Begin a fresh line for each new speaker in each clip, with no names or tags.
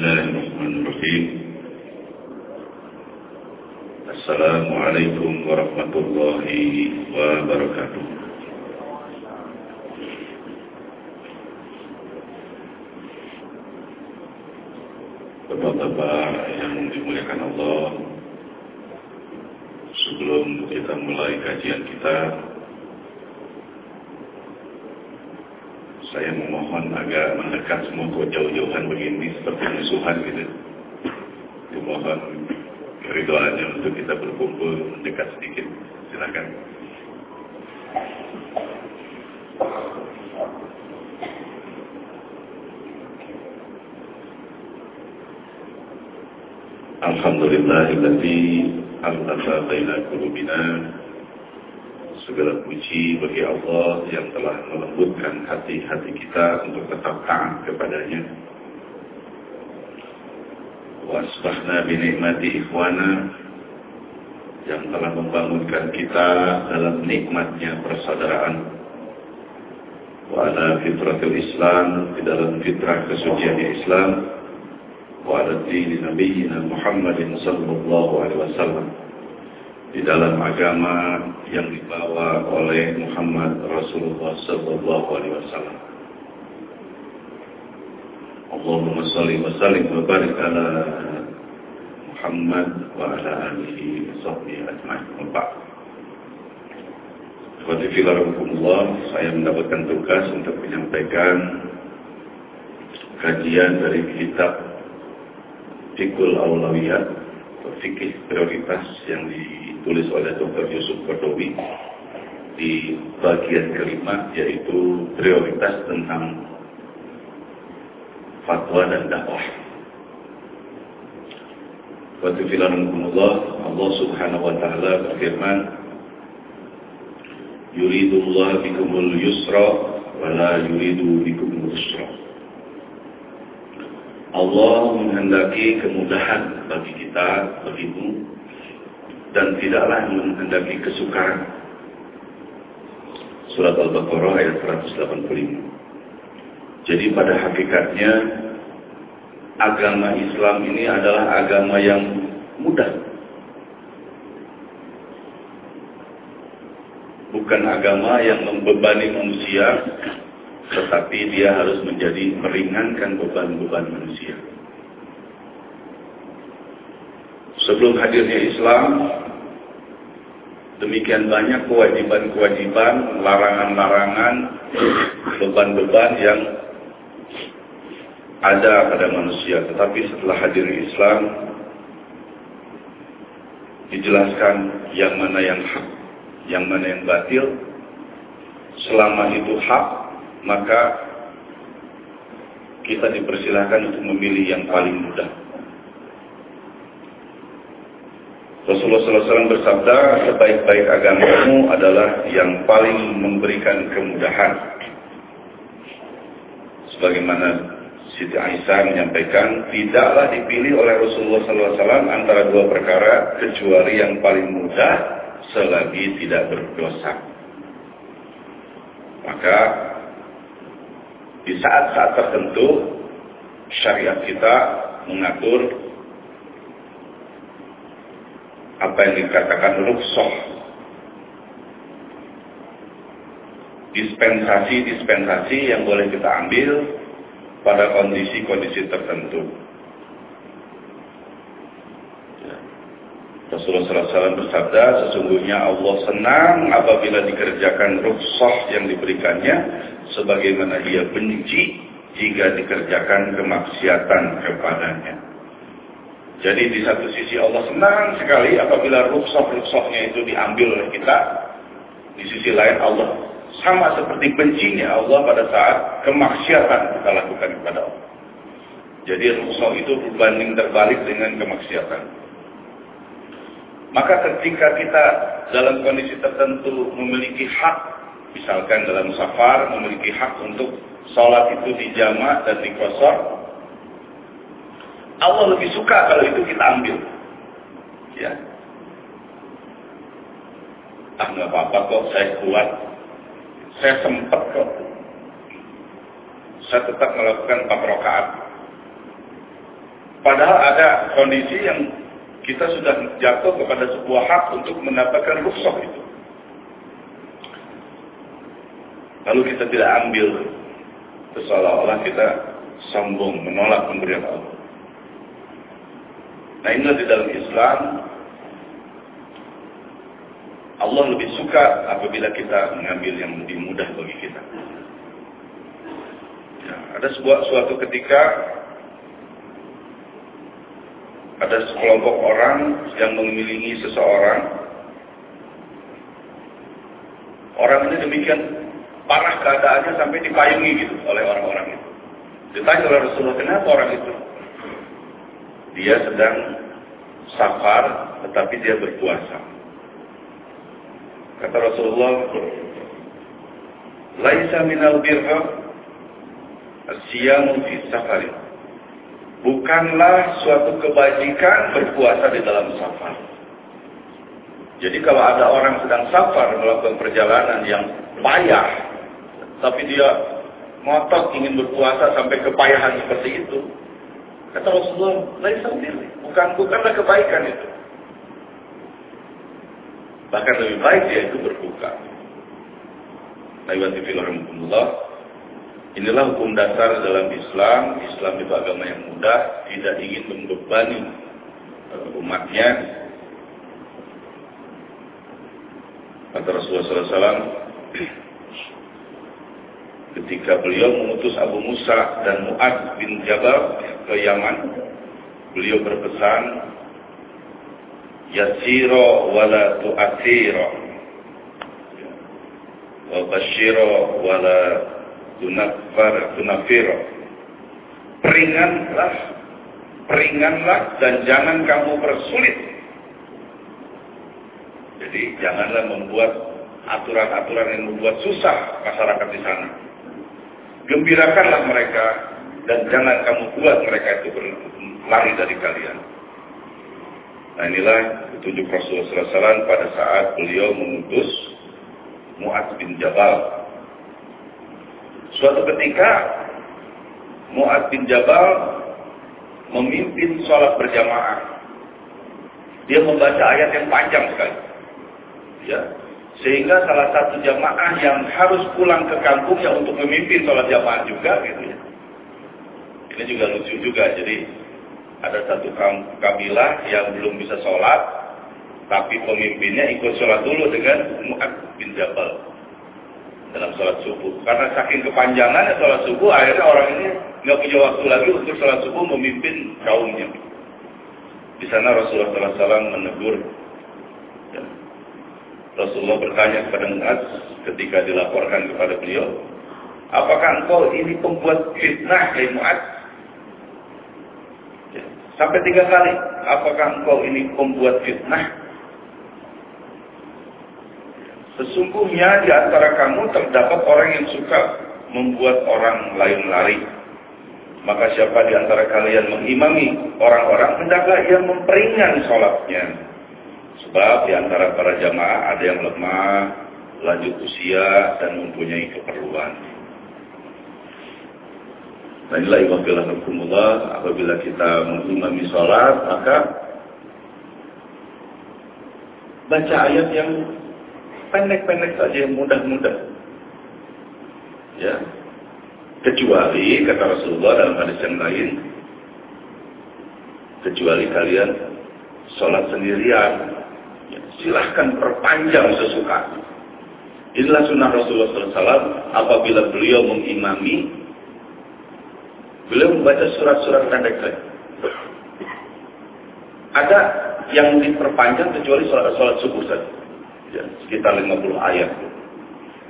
بسم الله الرحمن الرحيم السلام عليكم ورحمة الله وبركاته Bapak-bapak yang dimuliakan Allah Sebelum kita mulai kajian kita agak mendekat semua kok jauh-jauhan begini seperti musuhan gitu. Dimohon keridoannya untuk kita berkumpul mendekat sedikit. Silakan. Alhamdulillahilladzi al-afa baina Segala puji bagi Allah yang telah melembutkan hati-hati kita untuk tetap taat kepadanya. Wasbahna binikmati ikhwana yang telah membangunkan kita dalam nikmatnya persaudaraan. Wa ala fitratul Islam, di dalam fitrah kesucian Islam. Wa ala dini Nabiina Muhammadin sallallahu alaihi wasallam di dalam agama yang dibawa oleh Muhammad Rasulullah sallallahu alaihi wasallam. Allahumma salli wa sallim wa barik ala Muhammad wa ala alihi wa sahbihi ajma'in. Wa saya mendapatkan tugas untuk menyampaikan kajian dari kitab Fikul Aulawiyat fikih prioritas yang ditulis oleh Dr. Yusuf Kordowi di bagian kelima yaitu prioritas tentang fatwa dan dakwah. Waktu Allah, Allah subhanahu wa ta'ala berfirman, Yuridullah bikumul yusra, wa la yuridu bikumul yusra. Allah menghendaki kemudahan bagi kita, bagimu, dan tidaklah menghendaki kesukaran. Surat Al-Baqarah ayat 185. Jadi pada hakikatnya agama Islam ini adalah agama yang mudah. Bukan agama yang membebani manusia, tetapi dia harus menjadi meringankan beban-beban manusia. Sebelum hadirnya Islam, demikian banyak kewajiban-kewajiban, larangan-larangan, beban-beban yang ada pada manusia. Tetapi setelah hadirnya Islam, dijelaskan yang mana yang hak, yang mana yang batil. Selama itu hak, maka kita dipersilahkan untuk memilih yang paling mudah. Rasulullah SAW bersabda, sebaik-baik agamamu adalah yang paling memberikan kemudahan. Sebagaimana Siti Aisyah menyampaikan, tidaklah dipilih oleh Rasulullah SAW antara dua perkara, kecuali yang paling mudah selagi tidak berdosa. Maka di saat-saat tertentu, syariat kita mengatur apa yang dikatakan rukhsah. Dispensasi-dispensasi yang boleh kita ambil pada kondisi-kondisi tertentu. Ya. Rasulullah SAW bersabda, sesungguhnya Allah senang apabila dikerjakan rukhsah yang diberikannya, sebagaimana ia benci jika dikerjakan kemaksiatan kepadanya. Jadi di satu sisi Allah senang sekali apabila rukshoh-rukshohnya itu diambil oleh kita. Di sisi lain Allah sama seperti bencinya Allah pada saat kemaksiatan kita lakukan kepada Allah. Jadi rukshoh itu berbanding terbalik dengan kemaksiatan. Maka ketika kita dalam kondisi tertentu memiliki hak, misalkan dalam safar memiliki hak untuk sholat itu di jamaah dan di kosor, Allah lebih suka kalau itu kita ambil. Ya. Ah nggak apa-apa kok, saya kuat. Saya sempat kok. Saya tetap melakukan empat. Padahal ada kondisi yang kita sudah jatuh kepada sebuah hak untuk mendapatkan rukhsah itu. Lalu kita tidak ambil seolah-olah kita sombong menolak pemberian Allah. Nah inilah di dalam Islam Allah lebih suka apabila kita mengambil yang lebih mudah bagi kita. Ya, ada sebuah suatu ketika ada sekelompok orang yang mengelilingi seseorang. Orang ini demikian parah keadaannya sampai dipayungi gitu oleh orang-orang itu. Ditanya oleh Rasulullah, kenapa orang itu? Dia sedang safar, tetapi dia berpuasa. Kata Rasulullah, Laisa minal birha asyamu fi safari. Bukanlah suatu kebajikan berpuasa di dalam safar. Jadi kalau ada orang sedang safar melakukan perjalanan yang payah, tapi dia ngotot ingin berpuasa sampai kepayahan seperti itu, kata Rasulullah, lain bukan bukanlah kebaikan itu. Bahkan lebih baik dia itu berbuka. Nah, Inilah hukum dasar dalam Islam. Islam itu agama yang mudah, tidak ingin membebani eh, umatnya. Kata Rasulullah SAW, ketika beliau mengutus Abu Musa dan Mu'ad bin Jabal ke Yaman, beliau berpesan, yasiro wala tu'athiro. Wa bashiro wala tunafar tunafiro. Peringanlah peringanlah dan jangan kamu persulit jadi janganlah membuat aturan-aturan yang membuat susah masyarakat di sana. Gembirakanlah mereka dan jangan kamu buat mereka itu berlari dari kalian Nah inilah petunjuk Rasulullah SAW pada saat beliau mengutus Mu'ad bin Jabal. Suatu ketika Mu'ad bin Jabal memimpin sholat berjamaah. Dia membaca ayat yang panjang sekali. Ya, sehingga salah satu jamaah yang harus pulang ke kampungnya untuk memimpin sholat jamaah juga gitu ya. Ini juga lucu juga. Jadi ada satu kabilah yang belum bisa sholat, tapi pemimpinnya ikut sholat dulu dengan Mu'ad bin Jabal dalam sholat subuh. Karena saking kepanjangannya sholat subuh, akhirnya orang ini nggak punya waktu lagi untuk sholat subuh memimpin kaumnya. Di sana Rasulullah SAW menegur. Ya. Rasulullah bertanya kepada Mu'ad ketika dilaporkan kepada beliau, apakah engkau ini pembuat fitnah, dari Mu'ad? Sampai tiga kali. Apakah engkau ini pembuat fitnah? Sesungguhnya di antara kamu terdapat orang yang suka membuat orang lain lari. Maka siapa di antara kalian mengimami orang-orang, hendaklah ia memperingan sholatnya. Sebab di antara para jamaah ada yang lemah, lanjut usia, dan mempunyai keperluan. Nah inilah ibadah hukumullah apabila kita mengimami sholat maka baca ayat yang pendek-pendek saja yang mudah-mudah. Ya. Kecuali kata Rasulullah dalam hadis yang lain kecuali kalian sholat sendirian ya, silahkan perpanjang sesuka inilah sunnah Rasulullah SAW apabila beliau mengimami Beliau membaca surat-surat pendek saja. Ada yang diperpanjang kecuali sholat-sholat subuh saja. Ya, sekitar 50 ayat.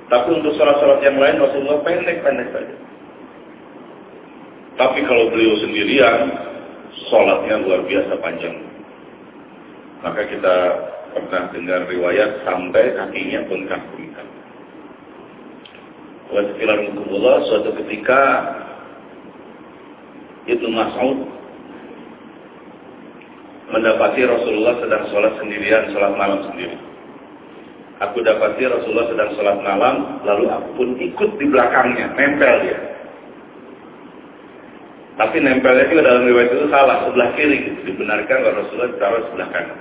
Tapi untuk sholat-sholat yang lain Rasulullah pendek-pendek saja. Tapi kalau beliau sendirian, sholatnya luar biasa panjang. Maka kita pernah dengar riwayat sampai kakinya bengkak-bengkak. Wassalamualaikum suatu ketika Ibnu Mas'ud mendapati Rasulullah sedang sholat sendirian, sholat malam sendiri. Aku dapati Rasulullah sedang sholat malam, lalu aku pun ikut di belakangnya, nempel dia. Tapi nempelnya juga dalam riwayat itu salah, sebelah kiri. Gitu. Dibenarkan kalau Rasulullah ditaruh sebelah kanan.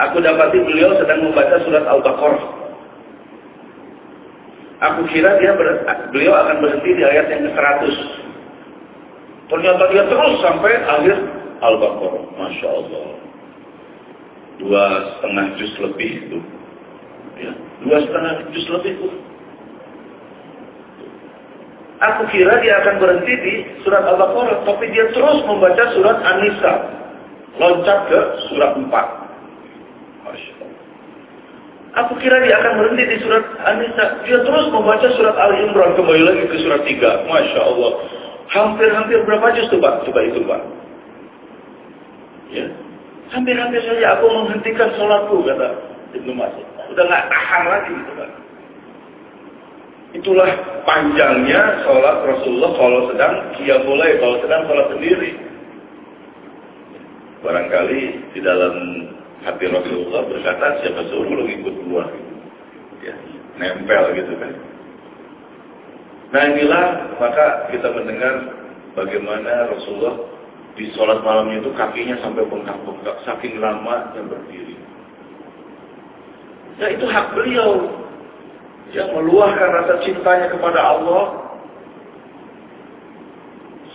Aku dapati beliau sedang membaca surat Al-Baqarah. Aku kira dia beliau akan berhenti di ayat yang ke-100. Ternyata dia terus sampai akhir Al-Baqarah. Masya Allah. Dua setengah juz lebih itu. Ya, dua setengah juz lebih itu. Aku kira dia akan berhenti di surat Al-Baqarah, tapi dia terus membaca surat An-Nisa. Loncat ke surat 4. Masya Allah. Aku kira dia akan berhenti di surat An-Nisa. Dia terus membaca surat Al-Imran, kembali lagi ke surat 3. Masya Allah. Hampir-hampir berapa juz tuh Pak? Coba itu Pak. Ya. Hampir-hampir saja aku menghentikan sholatku, kata Ibnu Mas'ud. Udah nggak tahan lagi gitu Pak. Itulah panjangnya sholat Rasulullah kalau sedang dia mulai, kalau sedang sholat sendiri. Barangkali di dalam hati Rasulullah berkata, siapa suruh lu ikut keluar. Ya, nempel gitu kan. Nah inilah maka kita mendengar bagaimana Rasulullah di sholat malamnya itu kakinya sampai bengkak-bengkak, saking lama dan berdiri. Ya itu hak beliau yang meluahkan rasa cintanya kepada Allah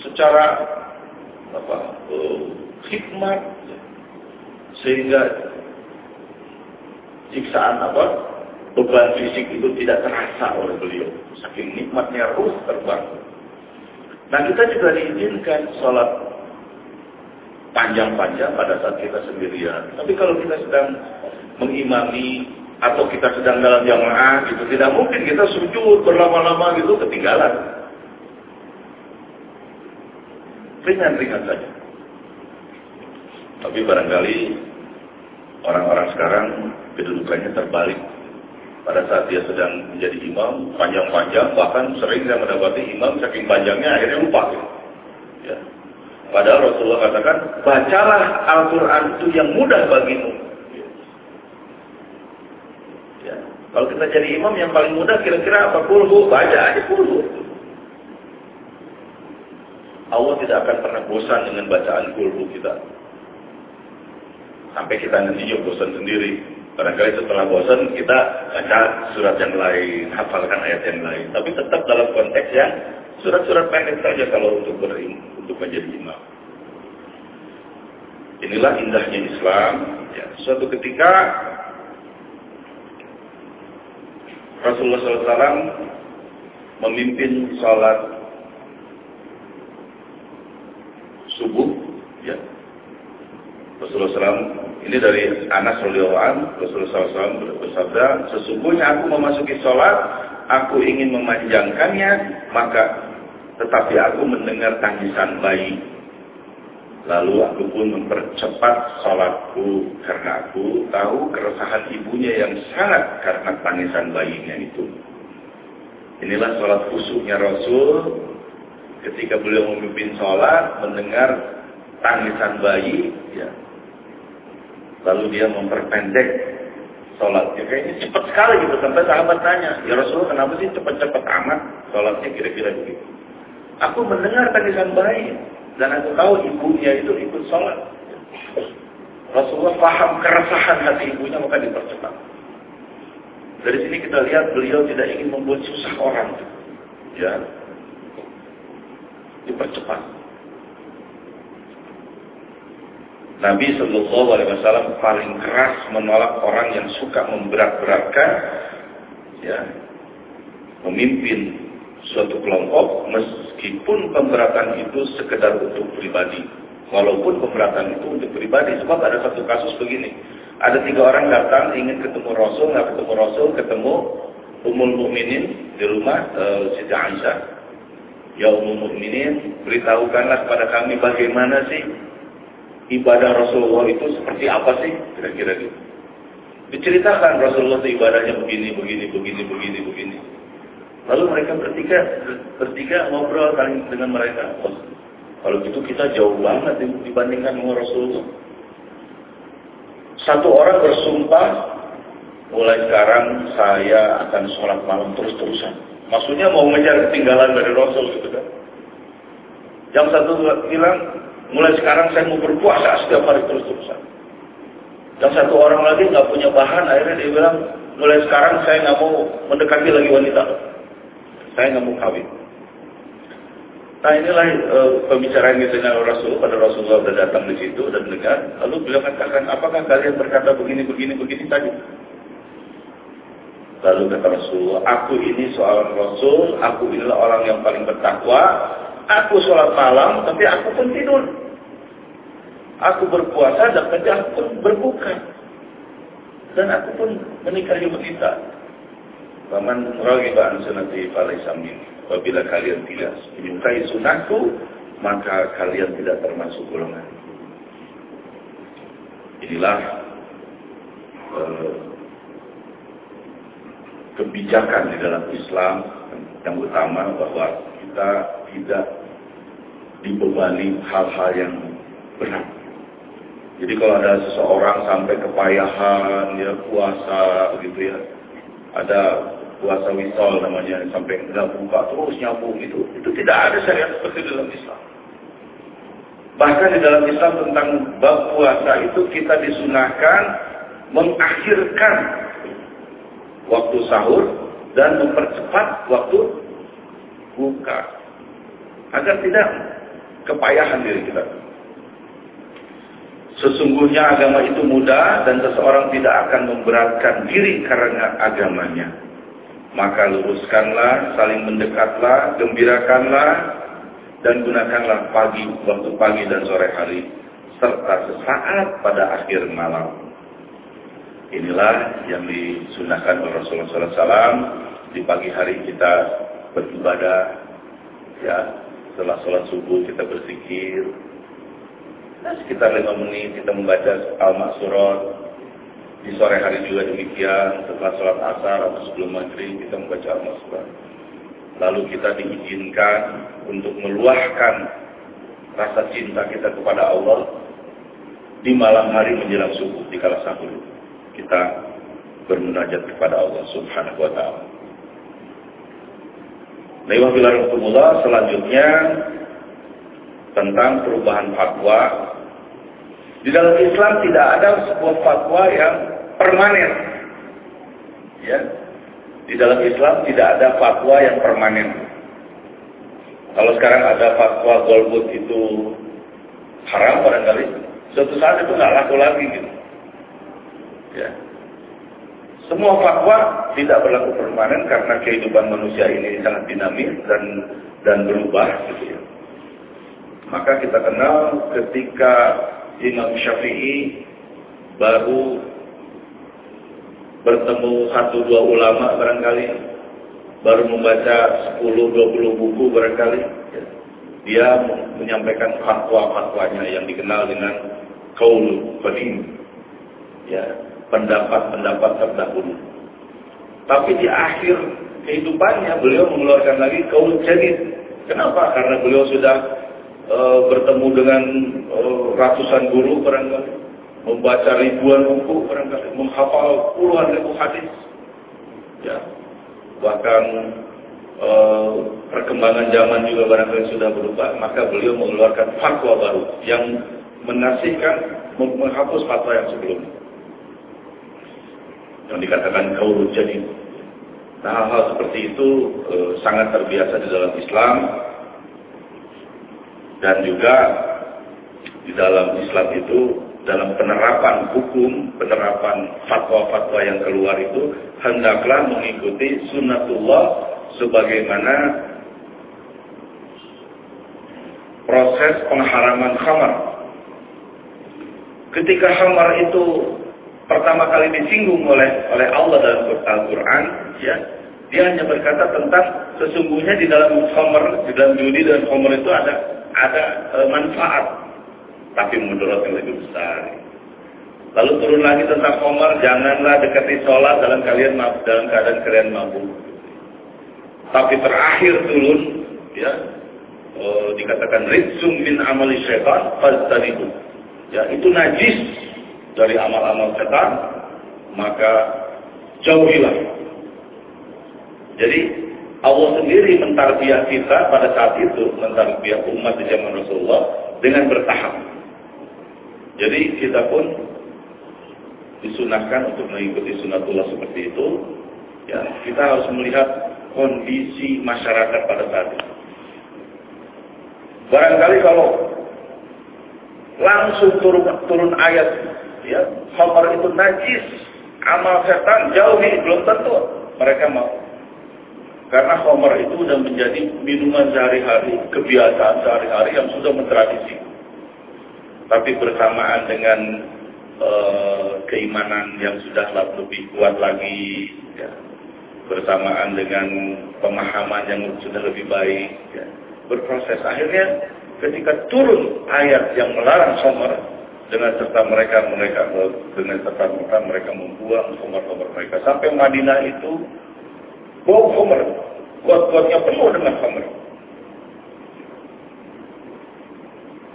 secara apa uh, hikmat sehingga siksaan apa beban fisik itu tidak terasa oleh beliau. Saking nikmatnya ruh terbang. Nah kita juga diizinkan sholat panjang-panjang pada saat kita sendirian. Tapi kalau kita sedang mengimami atau kita sedang dalam jamaah gitu tidak mungkin kita sujud berlama-lama gitu ketinggalan. Ringan-ringan saja. Tapi barangkali orang-orang sekarang kedudukannya terbalik pada saat dia sedang menjadi imam panjang-panjang bahkan sering saya mendapati imam saking panjangnya akhirnya lupa gitu. ya. padahal Rasulullah katakan bacalah Al-Quran itu yang mudah bagimu Kalau kita jadi imam yang paling mudah kira-kira apa? Kulhu, baca aja kulhu. Allah tidak akan pernah bosan dengan bacaan kulhu kita. Sampai kita nanti juga bosan sendiri. Barangkali setelah bosan kita baca surat yang lain, hafalkan ayat yang lain. Tapi tetap dalam konteks yang surat-surat pendek saja kalau untuk berim, untuk menjadi imam. Inilah indahnya Islam. Ya, suatu ketika Rasulullah SAW memimpin sholat subuh ya Rasulullah SAW ini dari Anas radhiyallahu Rasulullah SAW bersabda sesungguhnya aku memasuki sholat aku ingin memanjangkannya maka tetapi aku mendengar tangisan bayi Lalu aku pun mempercepat sholatku karena aku tahu keresahan ibunya yang sangat karena tangisan bayinya itu. Inilah sholat khusyuknya Rasul ketika beliau memimpin sholat mendengar tangisan bayi, ya. Lalu dia memperpendek sholatnya. Kayaknya cepat sekali gitu sampai sahabat tanya, ya Rasul kenapa sih cepat-cepat amat sholatnya kira-kira begitu. Aku mendengar tangisan bayi, dan aku tahu ibunya itu ikut sholat. Rasulullah paham keresahan hati ibunya maka dipercepat. Dari sini kita lihat beliau tidak ingin membuat susah orang. Ya. Dipercepat. Nabi Shallallahu Alaihi Wasallam paling keras menolak orang yang suka memberat-beratkan, ya, memimpin suatu kelompok meskipun pemberatan itu sekedar untuk pribadi. Walaupun pemberatan itu untuk pribadi. Sebab ada satu kasus begini. Ada tiga orang datang ingin ketemu Rasul, nggak ketemu Rasul, ketemu Umul Mukminin di rumah uh, Siti Aisyah. Ya Umul Mukminin, beritahukanlah kepada kami bagaimana sih ibadah Rasulullah itu seperti apa sih kira-kira gitu. Diceritakan Rasulullah itu ibadahnya begini, begini, begini, begini, begini. Lalu mereka bertiga, bertiga ngobrol dengan mereka. Oh, kalau gitu kita jauh banget dibandingkan dengan Rasulullah. Satu orang bersumpah, mulai sekarang saya akan sholat malam terus-terusan. Maksudnya mau mengejar ketinggalan dari Rasul gitu kan. Yang satu bilang, mulai sekarang saya mau berpuasa setiap hari terus-terusan. Yang satu orang lagi nggak punya bahan, akhirnya dia bilang, mulai sekarang saya nggak mau mendekati lagi wanita. Saya nggak mau kawin. Nah inilah e, pembicaraan kita dengan Rasul pada Rasulullah sudah datang di situ dan dengar. Lalu beliau katakan, apakah kalian berkata begini, begini, begini tadi? Lalu kata Rasulullah, aku ini seorang Rasul, aku inilah orang yang paling bertakwa, aku sholat malam, tapi aku pun tidur. Aku berpuasa, tapi aku pun berbuka. Dan aku pun menikahi wanita. Paman ragiba an sunati falaysa Apabila kalian tidak menyukai sunatku, maka kalian tidak termasuk golongan. Inilah uh, kebijakan di dalam Islam yang utama bahwa kita tidak dibebani hal-hal yang berat. Jadi kalau ada seseorang sampai kepayahan, ya puasa, gitu ya, ada puasa wisol namanya, sampai nggak buka terus nyambung itu, itu tidak ada syariat seperti dalam Islam. Bahkan di dalam Islam tentang bab puasa itu kita disunahkan mengakhirkan waktu sahur dan mempercepat waktu buka agar tidak kepayahan diri kita. Sesungguhnya agama itu mudah dan seseorang tidak akan memberatkan diri karena agamanya. Maka luruskanlah, saling mendekatlah, gembirakanlah, dan gunakanlah pagi, waktu pagi dan sore hari, serta sesaat pada akhir malam. Inilah yang disunahkan oleh Rasulullah SAW. Di pagi hari kita beribadah, ya setelah sholat subuh kita bersikir, Nah, sekitar lima menit kita membaca Al-Maksurat. Di sore hari juga demikian, setelah sholat asar atau sebelum maghrib kita membaca Al-Maksurat. Lalu kita diizinkan untuk meluahkan rasa cinta kita kepada Allah di malam hari menjelang subuh di kala sahur. Kita bermunajat kepada Allah Subhanahu wa taala. Nah, selanjutnya tentang perubahan fatwa di dalam Islam tidak ada sebuah fatwa yang permanen. Ya. Di dalam Islam tidak ada fatwa yang permanen. Kalau sekarang ada fatwa golput itu haram barangkali, suatu saat itu nggak laku lagi gitu. Ya. Semua fatwa tidak berlaku permanen karena kehidupan manusia ini sangat dinamis dan dan berubah gitu ya. Maka kita kenal ketika Imam Syafi'i baru bertemu satu dua ulama barangkali baru membaca 10-20 buku barangkali dia menyampaikan fatwa-fatwanya yang dikenal dengan kaul qadim ya pendapat-pendapat terdahulu tapi di akhir kehidupannya beliau mengeluarkan lagi kaul jadid kenapa karena beliau sudah e, bertemu dengan e, ratusan guru barangkali, membaca ribuan buku barangkali, menghafal puluhan ribu hadis. Ya. Bahkan e, perkembangan zaman juga barangkali sudah berubah, maka beliau mengeluarkan fatwa baru yang menasihkan menghapus fatwa yang sebelumnya. Yang dikatakan kaulu jadi. Nah, hal-hal seperti itu e, sangat terbiasa di dalam Islam dan juga di dalam Islam itu dalam penerapan hukum, penerapan fatwa-fatwa yang keluar itu hendaklah mengikuti sunnatullah sebagaimana proses pengharaman khamar. Ketika khamar itu pertama kali disinggung oleh oleh Allah dalam Al-Qur'an, ya, dia hanya berkata tentang sesungguhnya di dalam khamar, di dalam judi dan khamar itu ada ada e, manfaat, tapi mudarat yang lebih besar. Lalu turun lagi tentang Umar, janganlah dekati sholat dalam kalian dalam keadaan kalian mabuk. Tapi terakhir turun, ya, e, dikatakan rizum min amali syaitan, itu. Ya, itu najis dari amal-amal setan, maka jauhilah. Jadi Allah sendiri mentarbiah kita pada saat itu, mentarbiah umat di zaman Rasulullah dengan bertahap. Jadi kita pun disunahkan untuk mengikuti sunatullah seperti itu. Ya, kita harus melihat kondisi masyarakat pada saat itu. Barangkali kalau langsung turun turun ayat, ya, khamar itu najis, amal setan jauhi, belum tentu mereka mau. Karena khamar itu sudah menjadi minuman sehari-hari, kebiasaan sehari-hari yang sudah mentradisi. Tapi bersamaan dengan e, keimanan yang sudah lebih kuat lagi, ya, bersamaan dengan pemahaman yang sudah lebih baik, ya, berproses. Akhirnya ketika turun ayat yang melarang khamar, dengan serta mereka mereka dengan serta mereka mereka membuang khamar-khamar mereka. Sampai Madinah itu bau khamar kuat-kuatnya penuh dengan khamar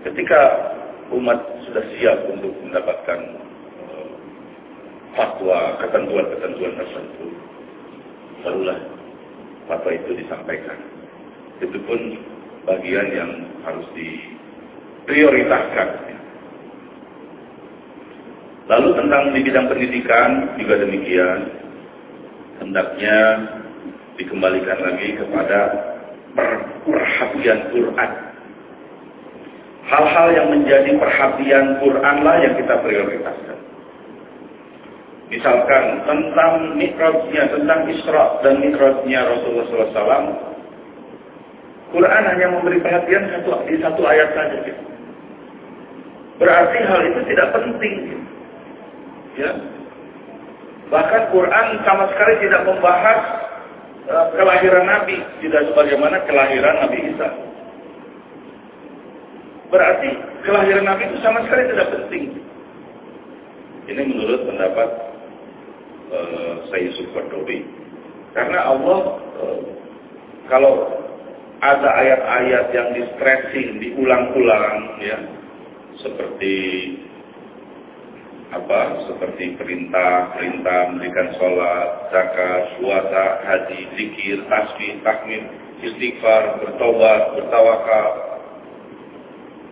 ketika umat sudah siap untuk mendapatkan uh, fatwa ketentuan-ketentuan tertentu barulah fatwa itu disampaikan. Itu pun bagian yang harus diprioritaskan Lalu tentang di bidang pendidikan juga demikian. Hendaknya dikembalikan lagi kepada perhatian Quran. Hal-hal yang menjadi perhatian Quran lah yang kita prioritaskan. Misalkan tentang mikrotnya, tentang Isra dan mikrotnya Rasulullah SAW. Quran hanya memberi perhatian satu, di satu ayat saja. Berarti hal itu tidak penting. Ya. Bahkan Quran sama sekali tidak membahas uh, kelahiran Nabi, tidak sebagaimana kelahiran Nabi Isa. Berarti kelahiran Nabi itu sama sekali tidak penting. Ini menurut pendapat uh, saya Yusuf Kordowi. Karena Allah uh, kalau ada ayat-ayat yang di stressing, diulang-ulang, ya, seperti apa seperti perintah, perintah memberikan sholat, zakat, puasa, haji, zikir, tasbih, takmir, istighfar, bertobat, bertawakal,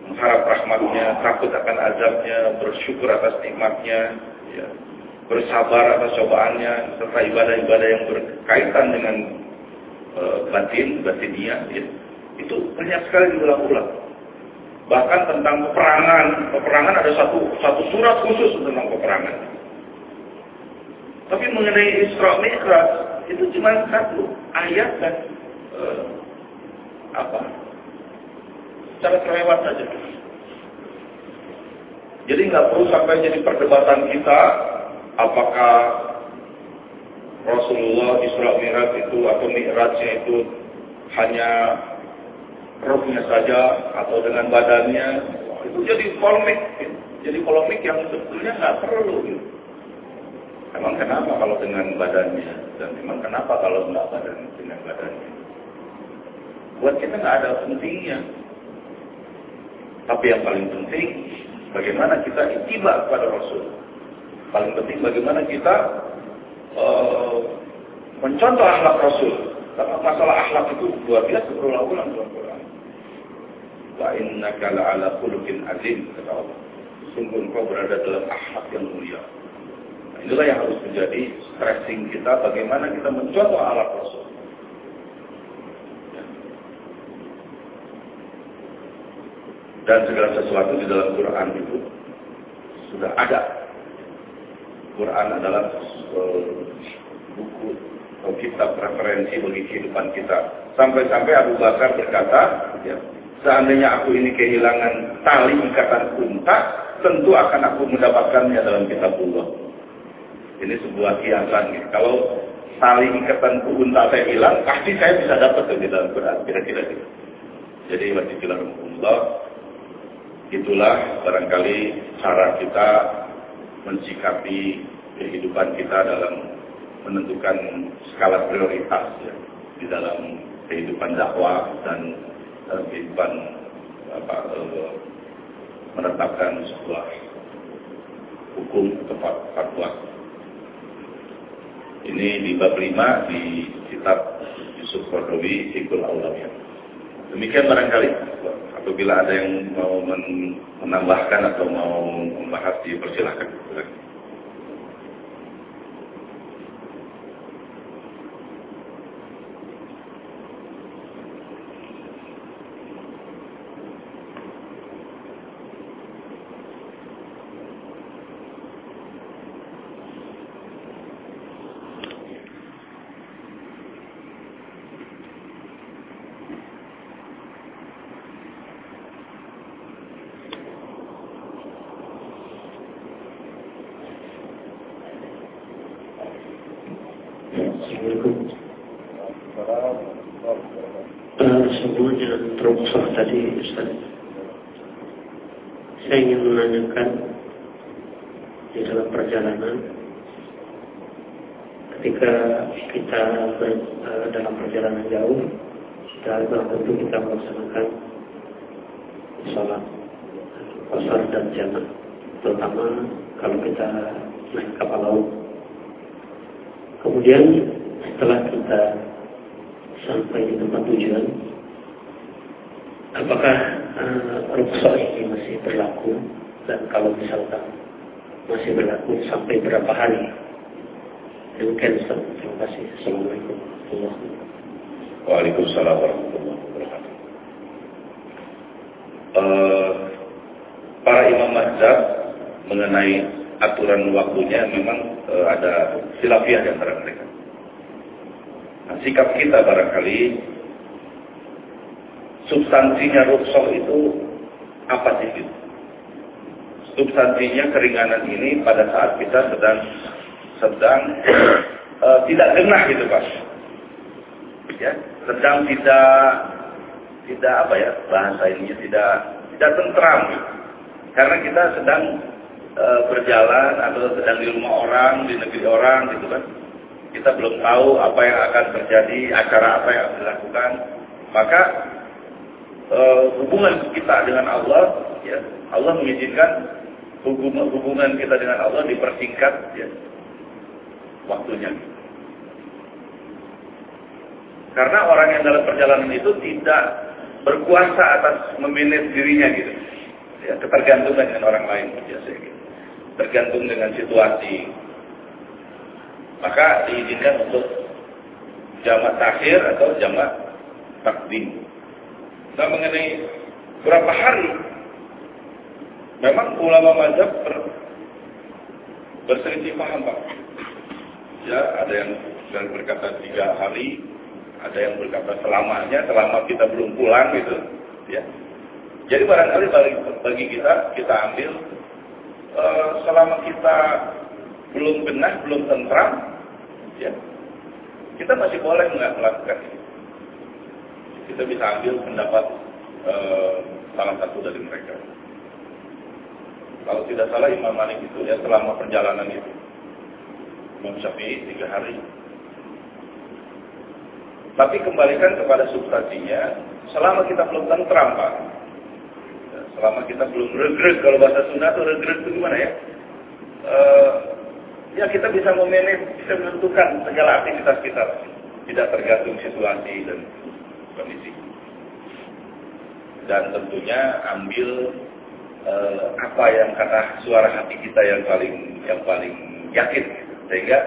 mengharap rahmatnya, takut akan azabnya, bersyukur atas nikmatnya, ya, bersabar atas cobaannya, serta ibadah-ibadah yang berkaitan dengan e, batin, batinia, ya, itu banyak sekali diulang-ulang. Bahkan tentang peperangan, peperangan ada satu satu surat khusus tentang peperangan. Tapi mengenai Isra Mi'raj itu cuma satu ayat dan uh, apa? Cara terlewat saja. Jadi nggak perlu sampai jadi perdebatan kita apakah Rasulullah Isra Mi'raj itu atau Mi'rajnya itu hanya rohnya saja atau dengan badannya itu jadi polemik. Jadi polemik yang sebetulnya nggak perlu gitu. emang kenapa kalau dengan badannya? Dan emang kenapa kalau nggak badan dengan badannya? Buat kita nggak ada pentingnya. Tapi yang paling penting bagaimana kita itiba kepada Rasul. Paling penting bagaimana kita uh, mencontoh akhlak Rasul. Karena masalah akhlak itu luar biasa berulang-ulang Wa innaka la'ala khuluqin azim kata Allah. Sungguh engkau berada dalam akhlak yang mulia. Nah, inilah yang harus menjadi stressing kita bagaimana kita mencontoh alat Rasul. Dan segala sesuatu di dalam Quran itu sudah ada. Quran adalah uh, buku atau kitab referensi bagi kehidupan kita. Sampai-sampai Abu Bakar berkata, ya, Seandainya aku ini kehilangan tali ikatan unta, tentu akan aku mendapatkannya dalam kitab Allah. Ini sebuah kiasan. Ya. Kalau tali ikatan unta saya hilang, pasti saya bisa dapat di dalam Quran. Kira-kira gitu. Jadi wajib Allah, itulah barangkali cara kita mensikapi kehidupan kita dalam menentukan skala prioritas ya, di dalam kehidupan dakwah dan kehidupan apa, eh, menetapkan sebuah hukum tepat fatwa. Ini di bab 5 di kitab Yusuf Qardawi Sikul Aulamiyah. Demikian barangkali apabila ada yang mau menambahkan atau mau membahas dipersilahkan.
tadi Ustaz. Saya ingin menanyakan di dalam perjalanan ketika kita eh, dalam perjalanan jauh kita tentu kita melaksanakan sholat pasar dan jamaah, terutama kalau kita naik kapal laut. Kemudian setelah kita sampai di tempat tujuan apakah eh, uh, rukso ini masih berlaku? Dan kalau misalkan masih berlaku sampai berapa hari? Demikian terima kasih. Assalamualaikum
Waalaikumsalam warahmatullahi wabarakatuh. Uh, para imam mazhab mengenai aturan waktunya memang uh, ada silafiah di antara mereka. Nah, sikap kita barangkali substansinya rukhsah itu apa sih gitu? Substansinya keringanan ini pada saat kita sedang sedang uh, tidak genah gitu pak, ya sedang tidak tidak apa ya bahasa ininya tidak tidak tentram. Karena kita sedang uh, berjalan atau sedang di rumah orang di negeri orang gitu kan. Kita belum tahu apa yang akan terjadi acara apa yang dilakukan. Maka uh, hubungan kita dengan Allah, ya, Allah mengizinkan hubungan, hubungan kita dengan Allah dipersingkat ya, waktunya. Karena orang yang dalam perjalanan itu tidak berkuasa atas memanage dirinya gitu. Ya, ketergantungan dengan orang lain biasa gitu. Tergantung dengan situasi. Maka diizinkan untuk jamak takhir atau jamak takdim. Nah mengenai berapa hari, memang ulama mazhab ber, berselisih paham Pak. Ya, ada yang, berkata tiga hari, ada yang berkata selamanya, selama kita belum pulang gitu. Ya. Jadi barangkali bagi, bagi kita, kita ambil uh, selama kita belum benar, belum tentram, ya, kita masih boleh melakukan ini kita bisa ambil pendapat uh, salah satu dari mereka. Kalau tidak salah Imam Malik itu ya selama perjalanan itu. Imam Syafi'i tiga hari. Tapi kembalikan kepada substansinya, selama kita belum tentram Pak. Ya, selama kita belum regret, kalau bahasa Sunda itu regret itu gimana ya? Uh, ya kita bisa memanage, bisa menentukan segala aktivitas kita. Tidak tergantung situasi dan kondisi. Dan tentunya ambil eh, apa yang kata suara hati kita yang paling yang paling yakin sehingga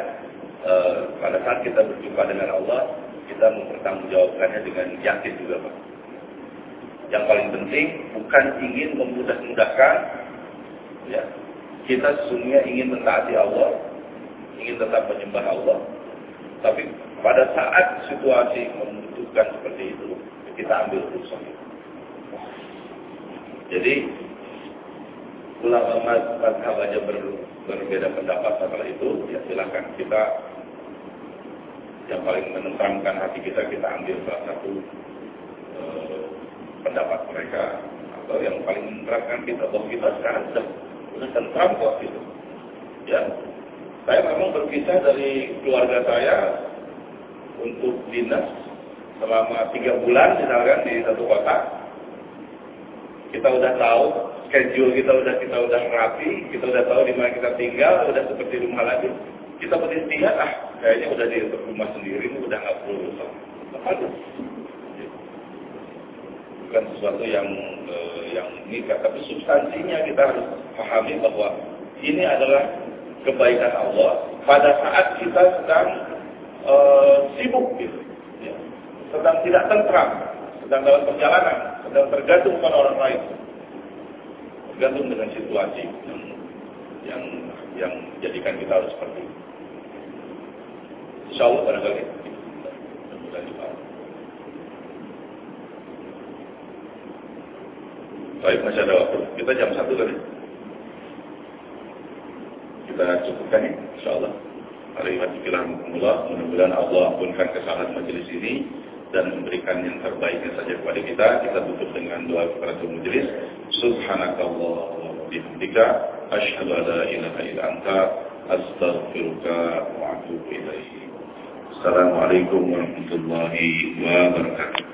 eh, pada saat kita berjumpa dengan Allah kita mempertanggungjawabkannya dengan yakin juga Pak. Yang paling penting bukan ingin memudah-mudahkan ya. Kita sesungguhnya ingin mentaati Allah, ingin tetap menyembah Allah. Tapi pada saat situasi bukan seperti itu, kita ambil rusak. Jadi ulama mazhab aja ber, berbeda pendapat masalah itu, ya silakan kita yang paling menentramkan hati kita kita ambil salah satu eh, pendapat mereka atau yang paling menerangkan kita bahwa kita sekarang sudah sudah tentram kok gitu. Ya, saya memang berpisah dari keluarga saya untuk dinas selama tiga bulan misalkan di satu kota. Kita udah tahu schedule kita udah kita udah rapi kita udah tahu di mana kita tinggal udah seperti rumah lagi. Kita beristihad ah kayaknya udah di rumah sendiri udah nggak perlu Lepas bukan sesuatu yang uh, yang nikah, tapi substansinya kita harus pahami bahwa ini adalah kebaikan Allah. Pada saat kita sedang uh, sibuk, gitu, ya. sedang tidak tentram, sedang dalam perjalanan, sedang tergantung pada orang lain, tergantung dengan situasi yang yang yang jadikan kita harus seperti itu. Insya Allah barangkali mudah Baik, masih ada waktu. Kita jam satu tadi. Kita cukupkan ya, insya Allah. Mudah-mudahan Allah ampunkan kesalahan majelis ini dan memberikan yang terbaiknya saja kepada kita. Kita tutup dengan doa kepada majelis. Subhanakallah wa bihamdika asyhadu an la ilaha illa anta astaghfiruka wa atubu ilaik. Assalamualaikum warahmatullahi wabarakatuh.